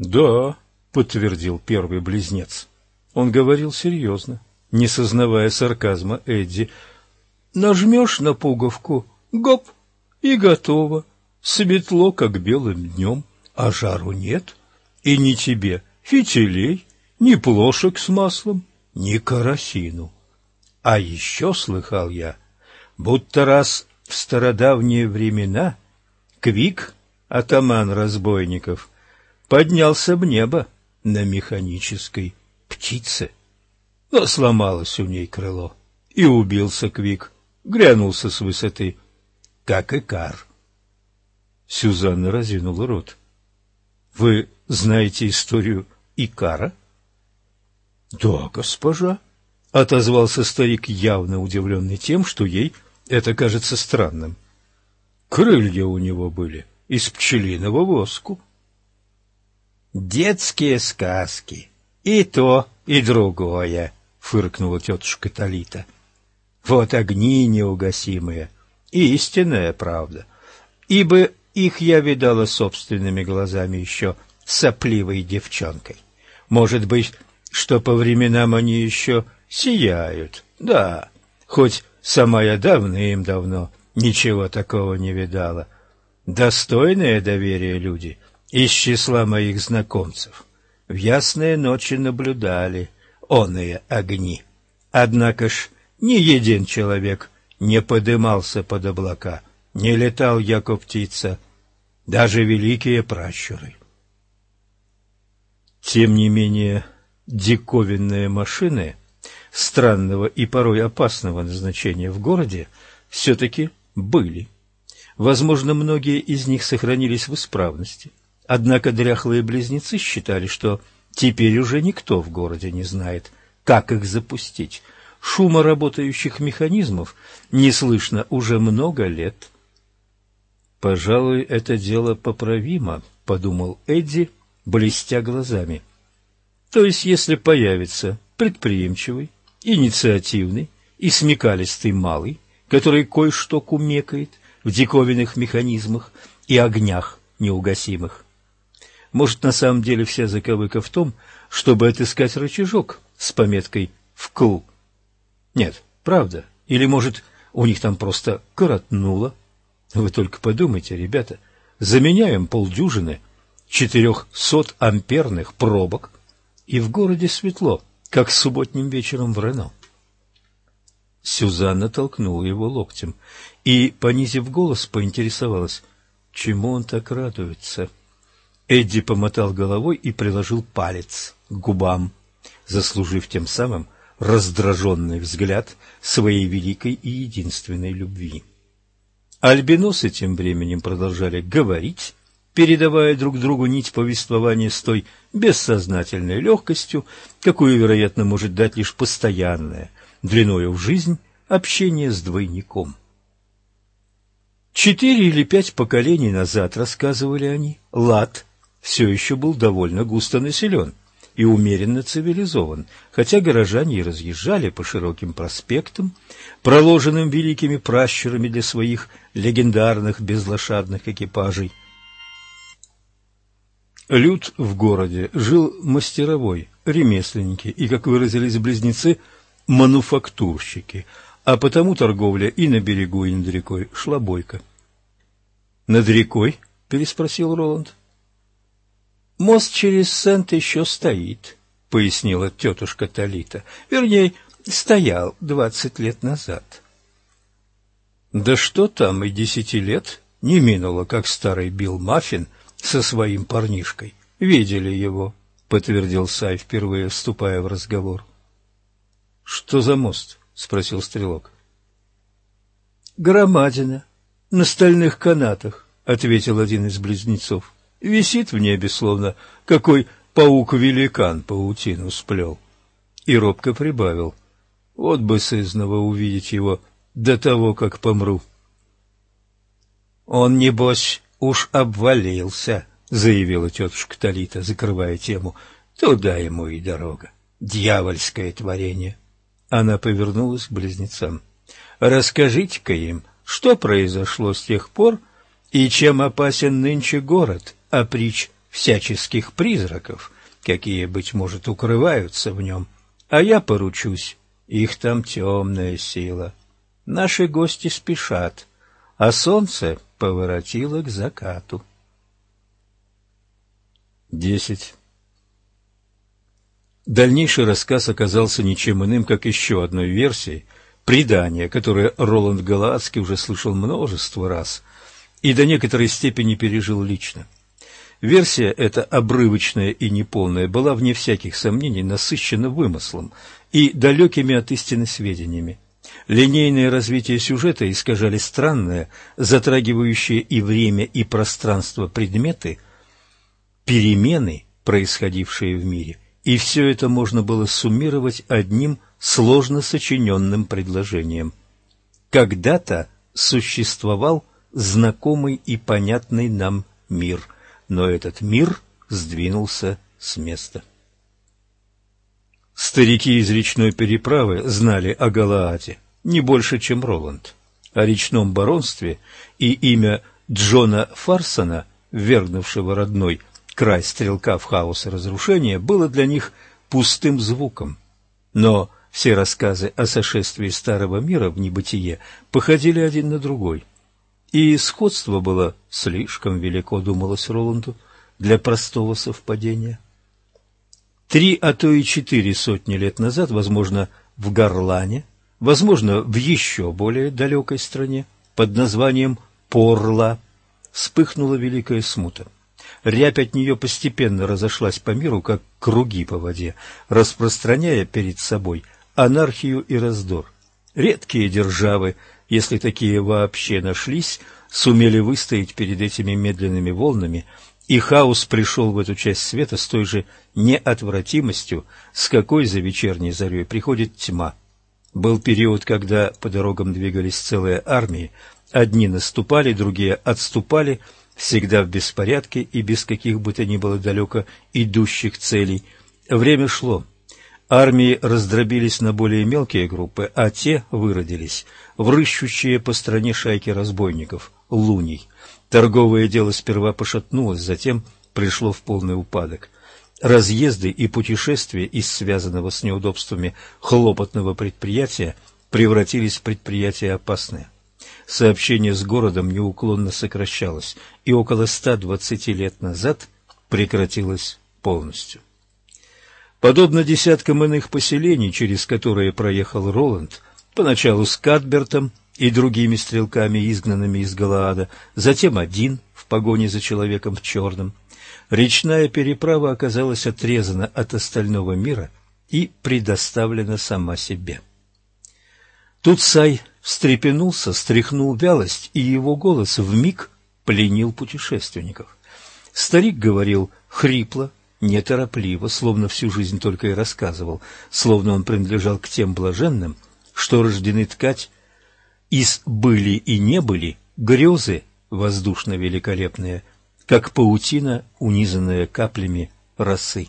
Да, подтвердил первый близнец. Он говорил серьезно, не сознавая сарказма Эдди. Нажмешь на пуговку, гоп, и готово. Светло, как белым днем, а жару нет. И ни тебе фитилей, ни плошек с маслом, ни карасину. А еще слыхал я, будто раз в стародавние времена Квик, атаман разбойников, поднялся в небо на механической птице. Но сломалось у ней крыло, и убился Квик, грянулся с высоты, как и Кар. Сюзанна разинула рот. — Вы знаете историю Икара? — Да, госпожа, — отозвался старик, явно удивленный тем, что ей это кажется странным. Крылья у него были из пчелиного воску. «Детские сказки. И то, и другое», — фыркнула тетушка Талита. «Вот огни неугасимые, истинная правда, ибо их я видала собственными глазами еще сопливой девчонкой. Может быть, что по временам они еще сияют, да, хоть Сама я давным-давно ничего такого не видала. Достойные доверия люди из числа моих знакомцев в ясные ночи наблюдали оные огни. Однако ж ни един человек не подымался под облака, не летал, яко птица, даже великие пращуры. Тем не менее, диковинные машины странного и порой опасного назначения в городе все-таки были. Возможно, многие из них сохранились в исправности. Однако дряхлые близнецы считали, что теперь уже никто в городе не знает, как их запустить. Шума работающих механизмов не слышно уже много лет. «Пожалуй, это дело поправимо», — подумал Эдди, блестя глазами. «То есть, если появится предприимчивый, инициативный и смекалистый малый, который кое-что кумекает в диковинных механизмах и огнях неугасимых. Может, на самом деле вся заковыка в том, чтобы отыскать рычажок с пометкой «вкл». Нет, правда. Или, может, у них там просто коротнуло. Вы только подумайте, ребята, заменяем полдюжины четырехсот амперных пробок, и в городе светло как субботним вечером в Рено. Сюзанна толкнула его локтем и, понизив голос, поинтересовалась, чему он так радуется. Эдди помотал головой и приложил палец к губам, заслужив тем самым раздраженный взгляд своей великой и единственной любви. Альбиносы тем временем продолжали говорить, передавая друг другу нить повествования с той бессознательной легкостью, какую, вероятно, может дать лишь постоянное, длиною в жизнь, общение с двойником. Четыре или пять поколений назад, рассказывали они, Лад все еще был довольно густо населен и умеренно цивилизован, хотя горожане и разъезжали по широким проспектам, проложенным великими пращурами для своих легендарных безлошадных экипажей, Люд в городе жил мастеровой, ремесленники и, как выразились близнецы, мануфактурщики, а потому торговля и на берегу, и над рекой шла бойко. — Над рекой? — переспросил Роланд. — Мост через Сент еще стоит, — пояснила тетушка Талита. — Вернее, стоял двадцать лет назад. — Да что там, и десяти лет не минуло, как старый Билл Маффин — со своим парнишкой. Видели его, подтвердил Сай, впервые вступая в разговор. Что за мост? спросил стрелок. Громадина на стальных канатах, ответил один из близнецов. Висит в небе, словно какой паук-великан паутину сплел. И робко прибавил. Вот бы сызново увидеть его до того, как помру. Он, небось, уж обвалился, — заявила тетушка Талита, закрывая тему. — Туда ему и дорога. Дьявольское творение. Она повернулась к близнецам. — Расскажите-ка им, что произошло с тех пор и чем опасен нынче город, а прич всяческих призраков, какие, быть может, укрываются в нем, а я поручусь, их там темная сила. Наши гости спешат, а солнце поворотило к закату. Десять. Дальнейший рассказ оказался ничем иным, как еще одной версией предания, которое Роланд Галаадский уже слышал множество раз и до некоторой степени пережил лично. Версия эта, обрывочная и неполная, была, вне всяких сомнений, насыщена вымыслом и далекими от истины сведениями. Линейное развитие сюжета искажали странные, затрагивающие и время, и пространство предметы, перемены, происходившие в мире, и все это можно было суммировать одним сложно сочиненным предложением. Когда-то существовал знакомый и понятный нам мир – но этот мир сдвинулся с места. Старики из речной переправы знали о Галаате не больше, чем Роланд. О речном баронстве и имя Джона Фарсона, ввергнувшего родной край стрелка в хаос и разрушение, было для них пустым звуком. Но все рассказы о сошествии старого мира в небытие походили один на другой. И сходство было слишком велико, думалось Роланду, для простого совпадения. Три, а то и четыре сотни лет назад, возможно, в Гарлане, возможно, в еще более далекой стране, под названием Порла, вспыхнула великая смута. Рябь от нее постепенно разошлась по миру, как круги по воде, распространяя перед собой анархию и раздор. Редкие державы если такие вообще нашлись, сумели выстоять перед этими медленными волнами, и хаос пришел в эту часть света с той же неотвратимостью, с какой за вечерней зарей приходит тьма. Был период, когда по дорогам двигались целые армии, одни наступали, другие отступали, всегда в беспорядке и без каких бы то ни было далеко идущих целей. Время шло, Армии раздробились на более мелкие группы, а те выродились в рыщущие по стране шайки разбойников, луней. Торговое дело сперва пошатнулось, затем пришло в полный упадок. Разъезды и путешествия из связанного с неудобствами хлопотного предприятия превратились в предприятия опасные. Сообщение с городом неуклонно сокращалось, и около 120 лет назад прекратилось полностью. Подобно десяткам иных поселений, через которые проехал Роланд, поначалу с Кадбертом и другими стрелками, изгнанными из Галаада, затем один в погоне за человеком в черном, речная переправа оказалась отрезана от остального мира и предоставлена сама себе. Тут Сай встрепенулся, стряхнул вялость, и его голос вмиг пленил путешественников. Старик говорил хрипло, неторопливо, словно всю жизнь только и рассказывал, словно он принадлежал к тем блаженным, что рождены ткать из «были» и «не были» грезы воздушно-великолепные, как паутина, унизанная каплями росы.